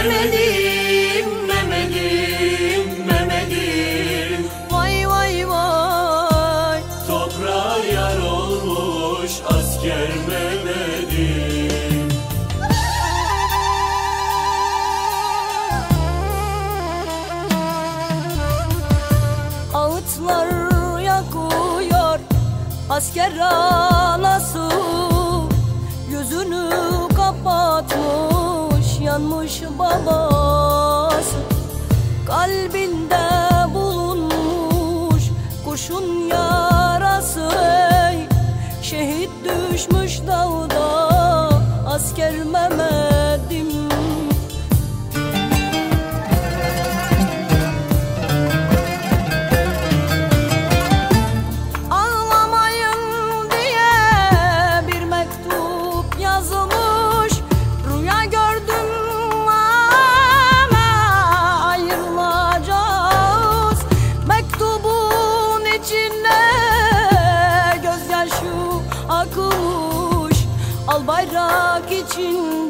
Mehmet'im, Mehmet'im, Mehmet'im Vay vay vay. Toprağa yar olmuş asker Mehmet'im Ağıtlar yakıyor Asker anası. Gözünü kapatmış Yanmış babası. Kalbinde bulunmuş Kurşun yarası ey. Şehit düşmüş dağda Asker Mehmet'im Al bayrak içinde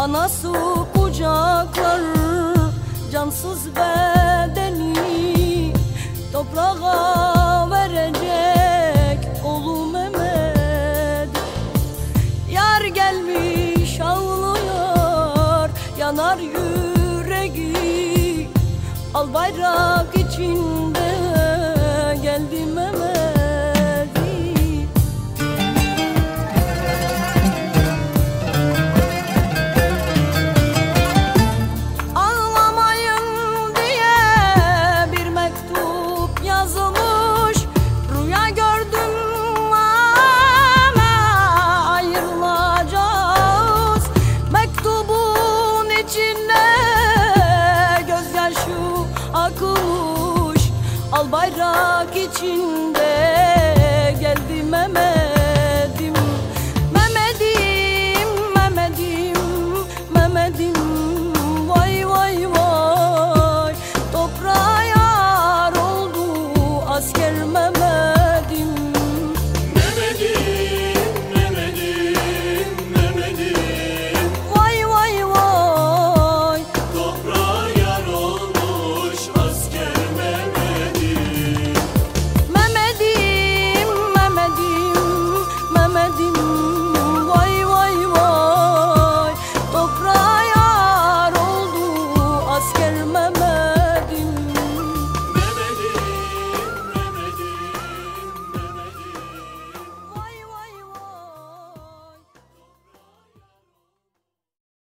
Anası kucaklar cansız bedeni Toprağa verecek oğlu Mehmet. Yar gelmiş ağlıyor yanar yüreği. Al bayrak içinde geldi Mehmet'i 军。